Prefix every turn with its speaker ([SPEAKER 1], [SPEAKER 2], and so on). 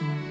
[SPEAKER 1] Bye.